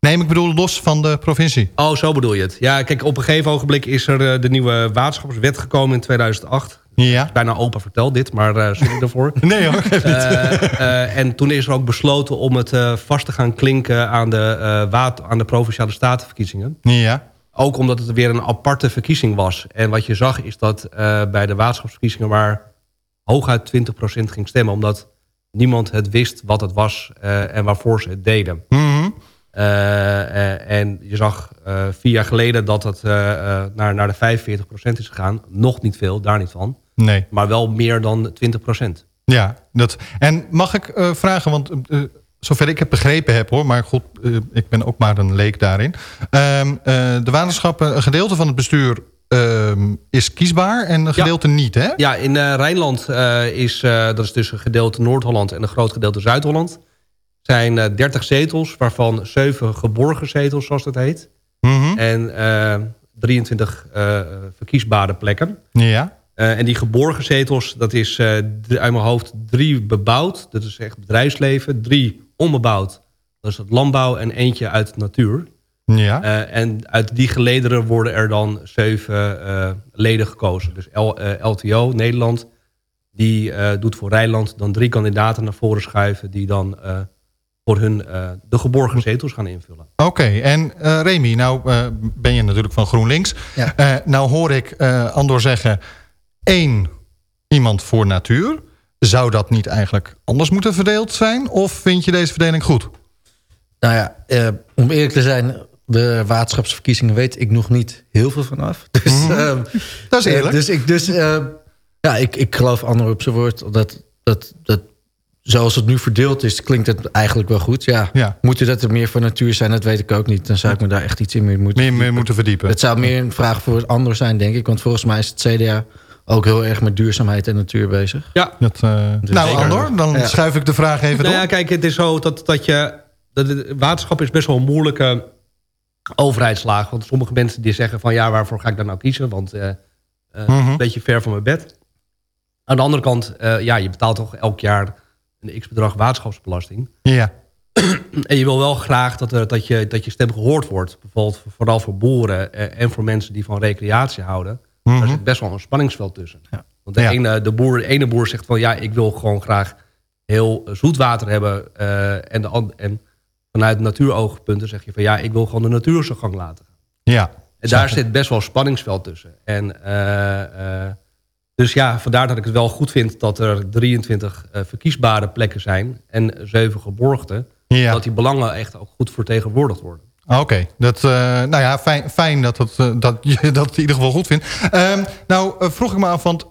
Nee, ik bedoel los van de provincie. Oh, zo bedoel je het. Ja, kijk, op een gegeven ogenblik is er de nieuwe waterschapswet gekomen in 2008. Ja. Bijna opa vertelt dit, maar uh, sorry daarvoor. nee hoor, niet. Uh, uh, en toen is er ook besloten om het vast te gaan klinken aan de, water, aan de Provinciale Statenverkiezingen. Ja. Ook omdat het weer een aparte verkiezing was. En wat je zag is dat bij de waterschapsverkiezingen maar hooguit 20% ging stemmen. Omdat niemand het wist wat het was en waarvoor ze het deden. Mm -hmm. en je zag vier jaar geleden dat het naar, naar de 45% is gegaan. Nog niet veel, daar niet van. Nee. Maar wel meer dan 20 procent. Ja, dat. en mag ik uh, vragen, want uh, zover ik het begrepen heb hoor... maar goed, uh, ik ben ook maar een leek daarin. Ehm, de waterschappen, een gedeelte van het bestuur ehm, is kiesbaar en een gedeelte ja. niet, hè? Ja, in Rijnland is, dat is dus een gedeelte Noord-Holland... en een groot gedeelte Zuid-Holland. zijn 30 zetels, waarvan 7 geborgen zetels, zoals dat heet. Mm -hmm. En 23 verkiesbare plekken. Ja. Uh, en die geborgen zetels, dat is uh, uit mijn hoofd drie bebouwd. Dat is echt bedrijfsleven. Drie onbebouwd. Dat is het landbouw en eentje uit de natuur. Ja. Uh, en uit die gelederen worden er dan zeven leden gekozen. Dus L, LTO, Nederland, die doet voor Rijnland dan drie kandidaten naar voren schuiven... die dan voor hun eh, de geborgen zetels gaan invullen. Oké, en eh Remy, nou eh, ben je natuurlijk van GroenLinks. Ja. Eh, nou hoor ik eh, Andor zeggen... één iemand voor natuur. Zou dat niet eigenlijk anders moeten verdeeld zijn? Of vind je deze verdeling goed? Nou ja, eh, om eerlijk te zijn... de waterschapsverkiezingen weet ik nog niet heel veel vanaf. Dus, Mhm. ehm, Dat is eh, eerlijk. dus ik, dus, eh, ja, ik, ik geloof Andor op zijn woord. Dat, dat, dat, zoals het nu verdeeld is, klinkt het eigenlijk wel goed. Ja, Ja. Moet je dat er meer voor natuur zijn, dat weet ik ook niet. Dan zou ik me daar echt iets in meer moeten Meer, meer moeten verdiepen. Het zou meer een vraag voor Andor zijn, denk ik. Want volgens mij is het CDA ook heel erg met duurzaamheid en natuur bezig. Ja. Dat, eh, nou. Andor, dan Ja. schuif ik de vraag even Nou door. ja, kijk, het is zo dat, dat je... Dat het, waterschap is best wel een moeilijke overheidslaag. Want sommige mensen die zeggen van... ja, waarvoor ga ik dan nou kiezen? Want eh, eh, Mhm. een beetje ver van mijn bed. Aan de andere kant, eh, ja, je betaalt toch elk jaar... een x-bedrag waterschapsbelasting. Ja. En je wil wel graag dat, er, dat, je, dat je stem gehoord wordt. Bijvoorbeeld vooral voor boeren en voor mensen die van recreatie houden. Mhm. Daar zit best wel een spanningsveld tussen. Want de, Ja. ene, de, boer, de ene boer zegt van ja, ik wil gewoon graag heel zoet water hebben. eh, en, de, en vanuit natuuroogpunten zeg je van ja, ik wil gewoon de natuur zijn gang laten gaan. Ja. En daar zit best wel een spanningsveld tussen. En, eh, eh, dus ja, vandaar dat ik het wel goed vind dat er 23 eh, verkiesbare plekken zijn en 7 geborgde. Ja. Dat die belangen echt ook goed vertegenwoordigd worden. Oké, dat, eh, nou ja, fijn, fijn dat, het, eh, dat je dat in ieder geval goed vindt. Ehm, nou eh, vroeg ik me af, want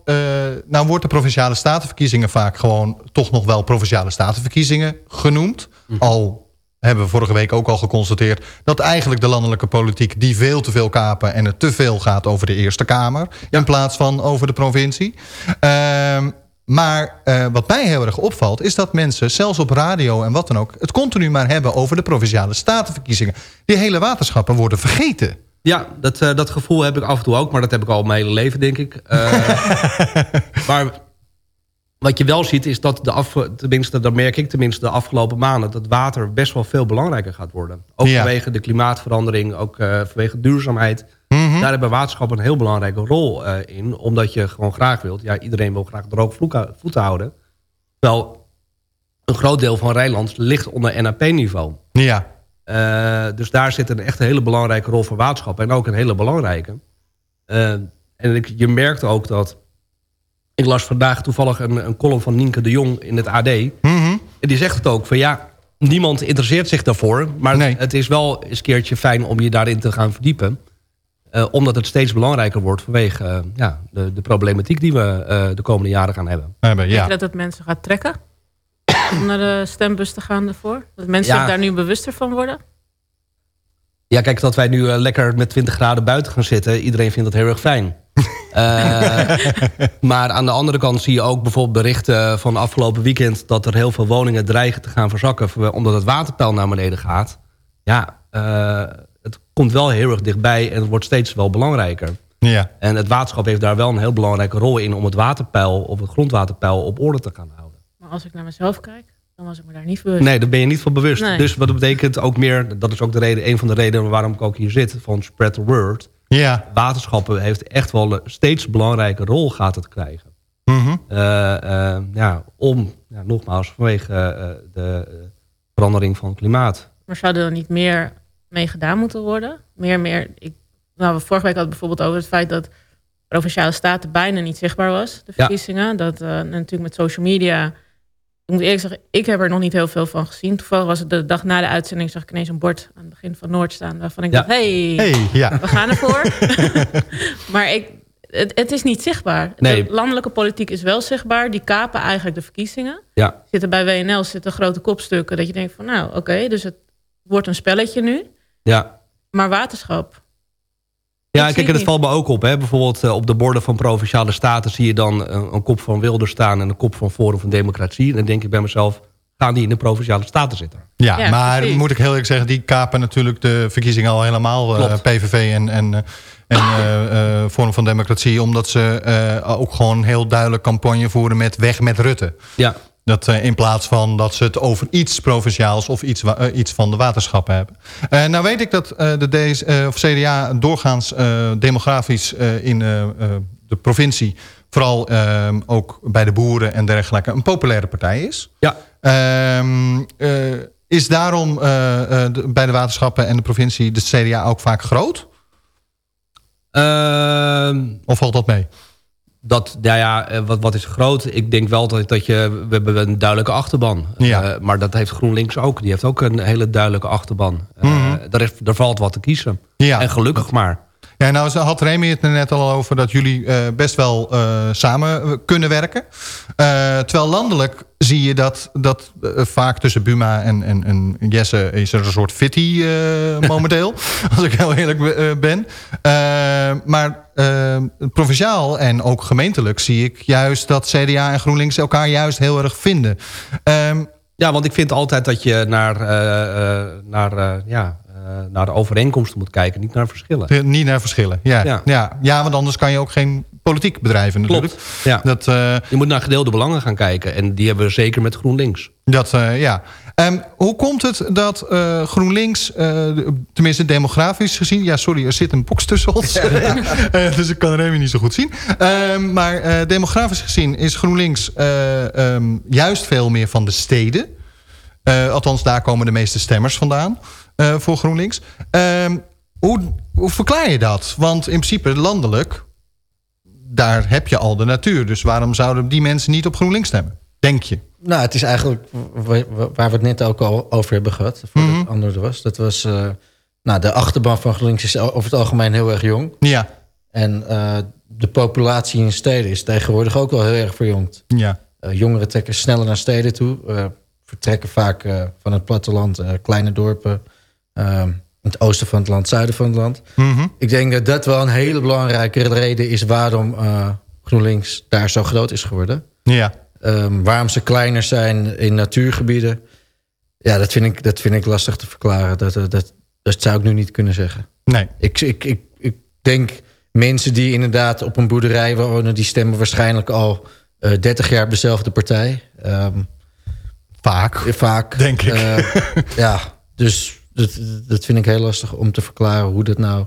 nou wordt de Provinciale Statenverkiezingen vaak gewoon toch nog wel Provinciale Statenverkiezingen genoemd. Al hebben we vorige week ook al geconstateerd dat eigenlijk de landelijke politiek die veel te veel kapen en het te veel gaat over de Eerste Kamer in plaats van over de provincie. Ehm, maar eh, wat mij heel erg opvalt is dat mensen, zelfs op radio en wat dan ook... het continu maar hebben over de Provinciale Statenverkiezingen. Die hele waterschappen worden vergeten. Ja, dat, eh, dat gevoel heb ik af en toe ook, maar dat heb ik al mijn hele leven, denk ik. Eh, maar wat je wel ziet is dat de af, tenminste, dat merk ik tenminste de afgelopen maanden, dat water best wel veel belangrijker gaat worden. Ook Ja. vanwege de klimaatverandering, ook vanwege duurzaamheid. Daar hebben waterschappen een heel belangrijke rol eh, in, omdat je gewoon graag wilt. Ja, iedereen wil graag droog voeten houden. Terwijl een groot deel van Rijnland ligt onder NAP-niveau. Ja. Eh, dus daar zit een echt een hele belangrijke rol voor waterschappen. En ook een hele belangrijke. Eh, en ik, je merkt ook dat... Ik las vandaag toevallig een, een column van Nienke de Jong in het AD. En die zegt het ook van ja, niemand interesseert zich daarvoor. Maar het is wel eens een keertje fijn om je daarin te gaan verdiepen. Eh, omdat het steeds belangrijker wordt vanwege eh, ja, de, de problematiek die we eh, de komende jaren gaan hebben. hebben Denk je dat het mensen gaat trekken? Om naar de stembus te gaan ervoor? Dat mensen Ja. zich daar nu bewuster van worden? Ja, kijk, dat wij nu lekker met 20 graden buiten gaan zitten... iedereen vindt dat heel erg fijn. Eh, maar aan de andere kant zie je ook bijvoorbeeld berichten van afgelopen weekend... dat er heel veel woningen dreigen te gaan verzakken... omdat het waterpeil naar beneden gaat. Ja, eh, het komt wel heel erg dichtbij en het wordt steeds wel belangrijker. Ja. En het waterschap heeft daar wel een heel belangrijke rol in... om het waterpeil of het grondwaterpeil op orde te gaan houden. Maar als ik naar mezelf kijk, dan was ik me daar niet bewust. Nee, daar ben je niet van bewust. Nee. Dus wat betekent ook meer... dat is ook de reden, een van de redenen waarom ik ook hier zit... van spread the word. Ja. Waterschappen heeft echt wel een steeds belangrijke rol gaat het krijgen. Eh, eh, ja, om, ja, nogmaals, vanwege eh, de eh, verandering van het klimaat. Maar zou er dan niet meer mee gedaan moeten worden? Meer, meer. Ik, nou, we vorige week hadden bijvoorbeeld over het feit dat provinciale staten bijna niet zichtbaar was, de Ja. verkiezingen. Dat eh, natuurlijk met social media. Ik moet eerlijk zeggen, ik heb er nog niet heel veel van gezien. Toevallig was het de dag na de uitzending, zag ik ineens een bord aan het begin van Noord staan. Waarvan ik Ja. dacht, hey, Hey, ja. we gaan ervoor. maar ik, het, het is niet zichtbaar. Nee. De landelijke politiek is wel zichtbaar. Die kapen eigenlijk de verkiezingen. Ja. Zitten bij WNL zitten grote kopstukken. Dat je denkt van nou oké, dus het wordt een spelletje nu. Ja, Maar waterschap. ja zie kijk, en het valt me ook op. Hè. Bijvoorbeeld eh, op de borden van Provinciale Staten... zie je dan eh, een kop van Wilders staan... en een kop van Forum van Democratie. En dan denk ik bij mezelf, gaan die in de Provinciale Staten zitten? Ja, Ja, maar precies. moet ik heel eerlijk zeggen... die kapen natuurlijk de verkiezingen al helemaal. eh. PVV en, en, eh, en Vorm van Democratie. Omdat ze eh, ook gewoon heel duidelijk campagne voeren met weg met Rutte. Ja, Dat, eh, in plaats van dat ze het over iets provinciaals of iets, eh, iets van de waterschappen hebben. Eh, nou weet ik dat de DS, of CDA doorgaans demografisch in de provincie... vooral ook bij de boeren en dergelijke een populaire partij is. ja. Ehm, eh, is daarom de- bij de waterschappen en de provincie de CDA ook vaak groot? of valt dat mee? Dat, nou ja, eh, wat, wat is groot? Ik denk wel dat, dat je... We hebben een duidelijke achterban. Ja. Eh, maar dat heeft GroenLinks ook. Die heeft ook een hele duidelijke achterban. Eh, daar, is, daar valt wat te kiezen. Ja. En gelukkig maar. Ja, nou had Remy het er net al over dat jullie best wel samen kunnen werken. Terwijl landelijk zie je dat, dat vaak tussen Buma en, en, en Jesse is er een soort fitty momenteel. als ik heel eerlijk ben. Maar eh, provinciaal en ook gemeentelijk zie ik juist dat CDA en GroenLinks elkaar juist heel erg vinden. Ehm, Ja, want ik vind altijd dat je naar, eh, eh, naar, eh, ja, naar de overeenkomsten moet kijken. Niet naar verschillen. Niet naar verschillen. Ja. Ja. Ja. Ja. want anders kan je ook geen politiek bedrijven natuurlijk. Klopt. Ja. Dat, eh, Je moet naar gedeelde belangen gaan kijken. En die hebben we zeker met GroenLinks. Dat, eh, ja. Ehm, hoe komt het dat eh, GroenLinks, eh, tenminste demografisch gezien... ja, sorry, er zit een box tussen ons. Eh, dus ik kan Remy niet zo goed zien. Ehm, maar eh, demografisch gezien is GroenLinks eh, ehm, juist veel meer van de steden. Eh, althans, daar komen de meeste stemmers vandaan eh, voor GroenLinks. Ehm, hoe, hoe verklaar je dat? Want in principe landelijk, daar heb je al de natuur. Dus waarom zouden die mensen niet op GroenLinks stemmen? Denk je? Nou, het is eigenlijk wa- wa- waar we het net ook al over hebben gehad. Voordat het ander er was. Dat was... eh, nou, de achterban van GroenLinks is over het algemeen heel erg jong. Ja. En eh, de populatie in steden is tegenwoordig ook wel heel erg verjongd. Ja. Eh, jongeren trekken sneller naar steden toe. vertrekken vaak van het platteland, kleine dorpen. Eh, in het oosten van het land, zuiden van het land. Mhm. Ik denk dat dat wel een hele belangrijke reden is... waarom eh, GroenLinks daar zo groot is geworden. Ja. Ehm, waarom ze kleiner zijn in natuurgebieden. Ja, dat vind ik, dat vind ik lastig te verklaren. Dat, dat, dat, dat zou ik nu niet kunnen zeggen. Nee. Ik, ik, ik, ik denk mensen die inderdaad op een boerderij wonen... die stemmen waarschijnlijk al eh 30 jaar op dezelfde partij. Ehm, vaak. Vaak. Denk ik. Eh, ja, dus dat, dat vind ik heel lastig om te verklaren hoe dat nou...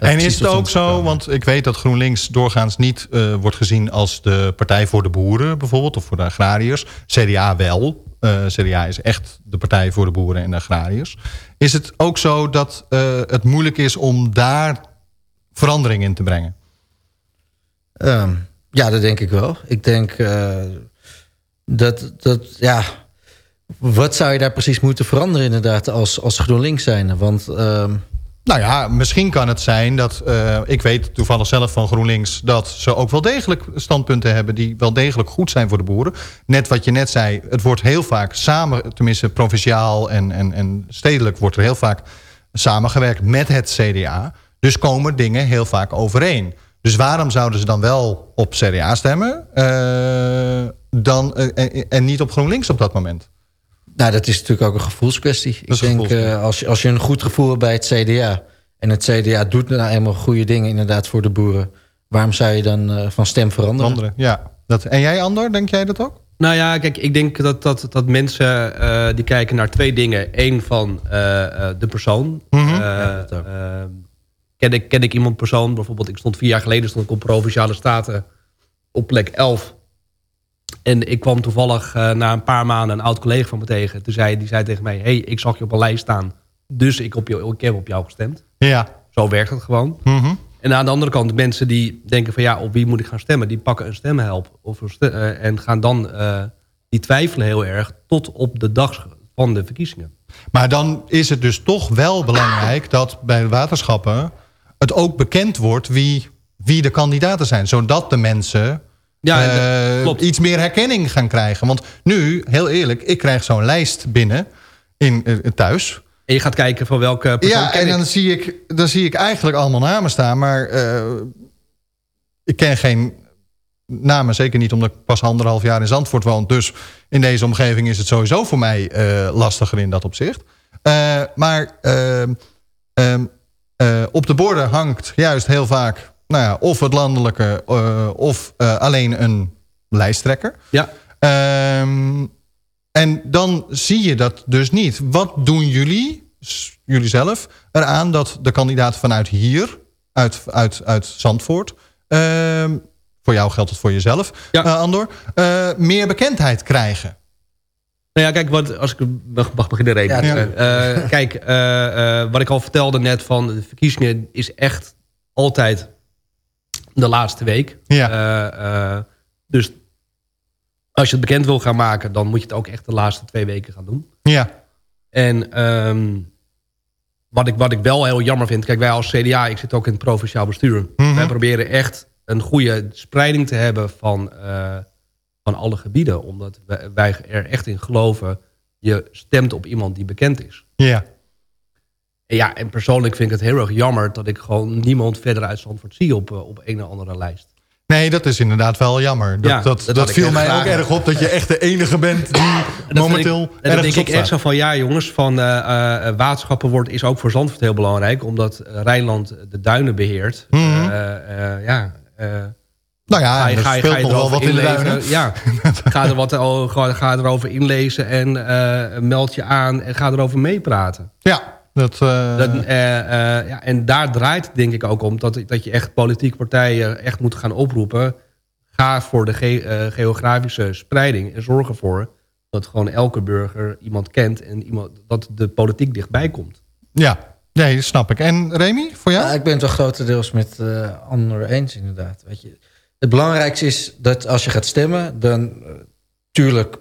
En is het ook zo, want ik weet dat GroenLinks doorgaans niet eh, wordt gezien als de partij voor de boeren bijvoorbeeld, of voor de agrariërs. CDA wel. Eh, CDA is echt de partij voor de boeren en de agrariërs. Is het ook zo dat eh, het moeilijk is om daar verandering in te brengen? Ehm, ja, dat denk ik wel. Ik denk dat, dat, ja... Wat zou je daar precies moeten veranderen inderdaad als, als GroenLinks zijn? Want... ehm, Nou ja, misschien kan het zijn dat... eh, ik weet toevallig zelf van GroenLinks... dat ze ook wel degelijk standpunten hebben... die wel degelijk goed zijn voor de boeren. Net wat je net zei, het wordt heel vaak samen... tenminste provinciaal en, en, en stedelijk... wordt er heel vaak samengewerkt met het CDA. Dus komen dingen heel vaak overeen. Dus waarom zouden ze dan wel op CDA stemmen... eh, dan, eh, en, en niet op GroenLinks op dat moment? Nou, dat is natuurlijk ook een gevoelskwestie. Ik denk, eh, als, je, als je een goed gevoel hebt bij het CDA... en het CDA doet nou eenmaal goede dingen inderdaad voor de boeren... waarom zou je dan eh, van stem veranderen? Veranderen, ja. Dat, en jij, Andor, denk jij dat ook? Nou ja, kijk, ik denk dat, dat, dat mensen eh, die kijken naar twee dingen. Eén van eh, eh, de persoon. Mhm. Ken, ik, ken ik iemand persoon? Bijvoorbeeld, ik stond vier jaar geleden stond ik op Provinciale Staten op plek 11. En ik kwam toevallig eh, na een paar maanden een oud collega van me tegen. Toen zei, die zei tegen mij, hey, ik zag je op een lijst staan. Dus ik, op jou, ik heb op jou gestemd. Ja. Zo werkt het gewoon. Mhm. En aan de andere kant, mensen die denken van ja, op wie moet ik gaan stemmen? Die pakken een stemhelp of een ste- eh, en gaan dan, eh, die twijfelen heel erg tot op de dag van de verkiezingen. Maar dan is het dus toch wel belangrijk dat bij de waterschappen het ook bekend wordt wie, wie de kandidaten zijn. Zodat de mensen Ja, eh, klopt. iets meer herkenning gaan krijgen. Want nu, heel eerlijk, ik krijg zo'n lijst binnen in, eh, thuis. En je gaat kijken van welke persoon Ja, en ik. dan zie, ik, dan zie ik eigenlijk allemaal namen staan. Maar eh, ik ken geen namen. Zeker niet omdat ik pas anderhalf jaar in Zandvoort woon. Dus in deze omgeving is het sowieso voor mij lastiger in dat opzicht. Maar ehm, ehm, eh, op de borden hangt juist heel vaak... Nou ja, of het landelijke eh, of eh, alleen een lijsttrekker. Ja. Ehm, en dan zie je dat dus niet. Wat doen jullie, jullie zelf, eraan dat de kandidaat vanuit hier, uit, uit, uit Zandvoort... ehm, voor jou geldt het voor jezelf, eh, Andor... meer bekendheid krijgen? Nou ja, kijk, wat, als ik mag, mag beginnen rekenen. Ja. Kijk, wat ik al vertelde net van de verkiezingen is echt altijd de laatste week. Ja. Eh, eh, dus als je het bekend wil gaan maken, dan moet je het ook echt de laatste twee weken gaan doen. Ja. En ehm, wat, ik, wat ik wel heel jammer vind... Kijk, wij als CDA, ik zit ook in het provinciaal bestuur. Mhm. Wij proberen echt een goede spreiding te hebben van, eh, van alle gebieden. Omdat wij, wij er echt in geloven... je stemt op iemand die bekend is. Ja. En ja, en persoonlijk vind ik het heel erg jammer... dat ik gewoon niemand verder uit Zandvoort zie op, eh, op een of andere lijst. Nee, dat is inderdaad wel jammer. Dat, Ja, dat, dat viel mij graag. ook erg op dat je echt de enige bent die En momenteel ik, en dan denk ik echt zo van... ja jongens, van eh, eh, waterschappen wordt, is ook voor Zandvoort heel belangrijk... omdat eh, Rijnland de duinen beheert. Mhm. Eh, eh, ja, eh, Nou ja, ga je, er ga je, speelt ga je nog wel wat in de duinen. Ja, ga, er wat, ga, ga erover inlezen en eh, meld je aan en ga erover meepraten. Ja, dat... eh, Dat, eh, eh, ja, en daar draait het denk ik ook om dat, dat je echt politieke partijen echt moet gaan oproepen. Ga voor de ge- eh, geografische spreiding en zorg ervoor dat gewoon elke burger iemand kent en iemand, dat de politiek dichtbij komt. Ja, nee, dat snap ik. En Remy, voor jou? Ja, ik ben het wel grotendeels met uh, Anne eens inderdaad. Weet je. Het belangrijkste is dat als je gaat stemmen... dan uh, tuurlijk,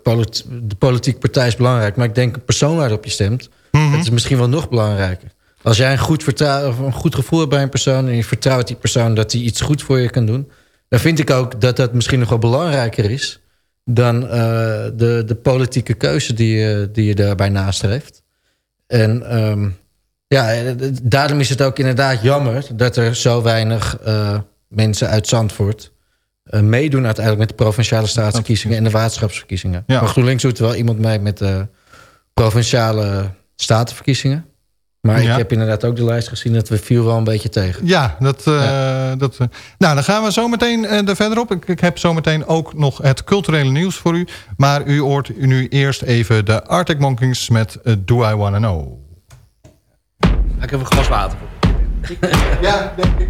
de politieke partij is belangrijk... maar ik denk een persoon waarop je stemt... Mm -hmm. dat is misschien wel nog belangrijker. Als jij een goed, een goed gevoel hebt bij een persoon... en je vertrouwt die persoon dat hij iets goed voor je kan doen... dan vind ik ook dat dat misschien nog wel belangrijker is... dan uh, de, de politieke keuze die je, die je daarbij nastreeft. En... Um, ja, daarom is het ook inderdaad jammer dat er zo weinig uh, mensen uit Zandvoort uh, meedoen uiteindelijk met de provinciale staatsverkiezingen en de waterschapsverkiezingen. Ja. Maar GroenLinks doet wel iemand mee met de provinciale statenverkiezingen. Maar Ja. ik heb inderdaad ook de lijst gezien dat we viel wel een beetje tegen. Ja, dat, uh, dat, uh, nou, dan gaan we zo meteen uh, er verder op. Ik, ik heb zo meteen ook nog het culturele nieuws voor u. Maar u hoort nu eerst even de Arctic Monkeys met uh, Do I Wanna Know. Ik heb een glas water. ja, denk ik.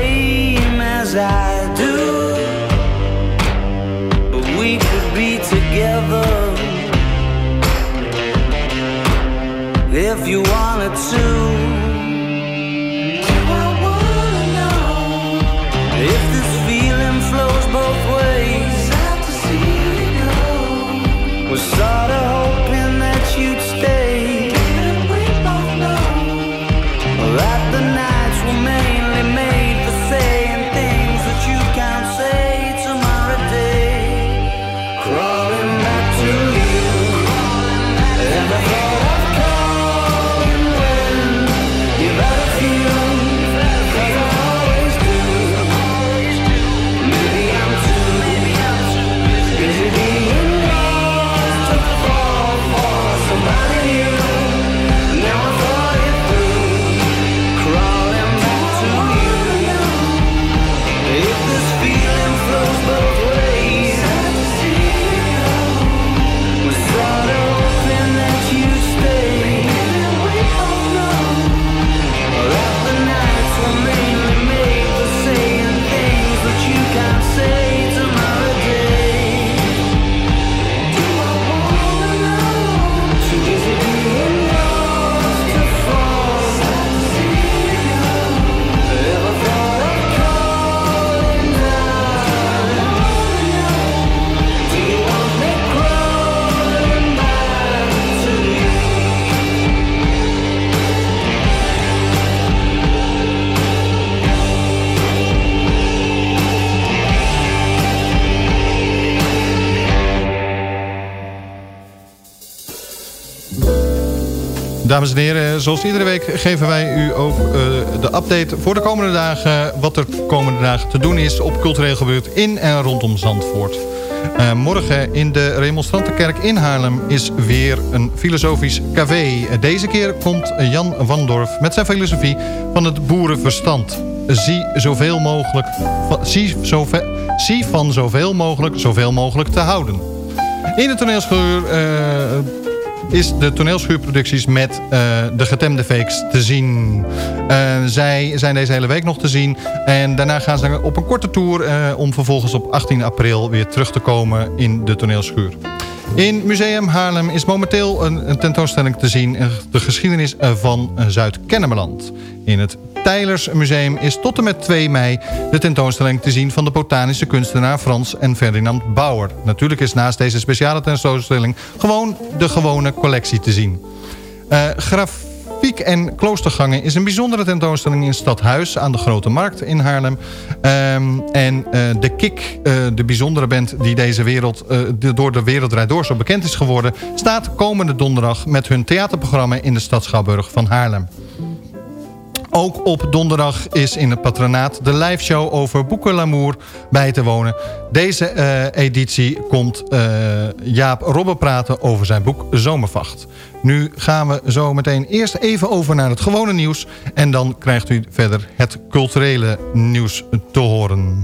if you wanted too. Dames en heren, zoals iedere week geven wij u ook eh, de update voor de komende dagen... wat er de komende dagen te doen is op cultureel gebeurt in en rondom Zandvoort. Eh, morgen in de Remonstrantenkerk in Haarlem is weer een filosofisch café. Deze keer komt Jan van Dorf met zijn filosofie van het boerenverstand. Zie zoveel mogelijk, zie, zoveel, zie van zoveel mogelijk zoveel mogelijk te houden. In de toneelschuur eh, is de toneelschuurproducties met eh, de getemde fakes te zien. Eh, zij zijn deze hele week nog te zien. En daarna gaan ze op een korte tour... eh, om vervolgens op 18 april weer terug te komen in de toneelschuur. In Museum Haarlem is momenteel een, tentoonstelling te zien... de geschiedenis van Zuid-Kennemerland. In het Tijlers Museum is tot en met 2 mei de tentoonstelling te zien van de botanische kunstenaar Frans en Ferdinand Bauer. Natuurlijk is naast deze speciale tentoonstelling gewoon de gewone collectie te zien. Eh, grafiek en kloostergangen is een bijzondere tentoonstelling in Stadhuis aan de Grote Markt in Haarlem. Ehm, en eh, de Kik, eh, de bijzondere band die deze wereld, eh, door de Wereld Draait Door zo bekend is geworden, staat komende donderdag met hun theaterprogramma in de stad Schouwburg van Haarlem. Ook op donderdag is in het patronaat de liveshow over Boeken Lamour bij te wonen. Deze eh, editie komt eh, Jaap Robbe praten over zijn boek Zomervacht. Nu gaan we zo meteen eerst even over naar het gewone nieuws. En dan krijgt u verder het culturele nieuws te horen.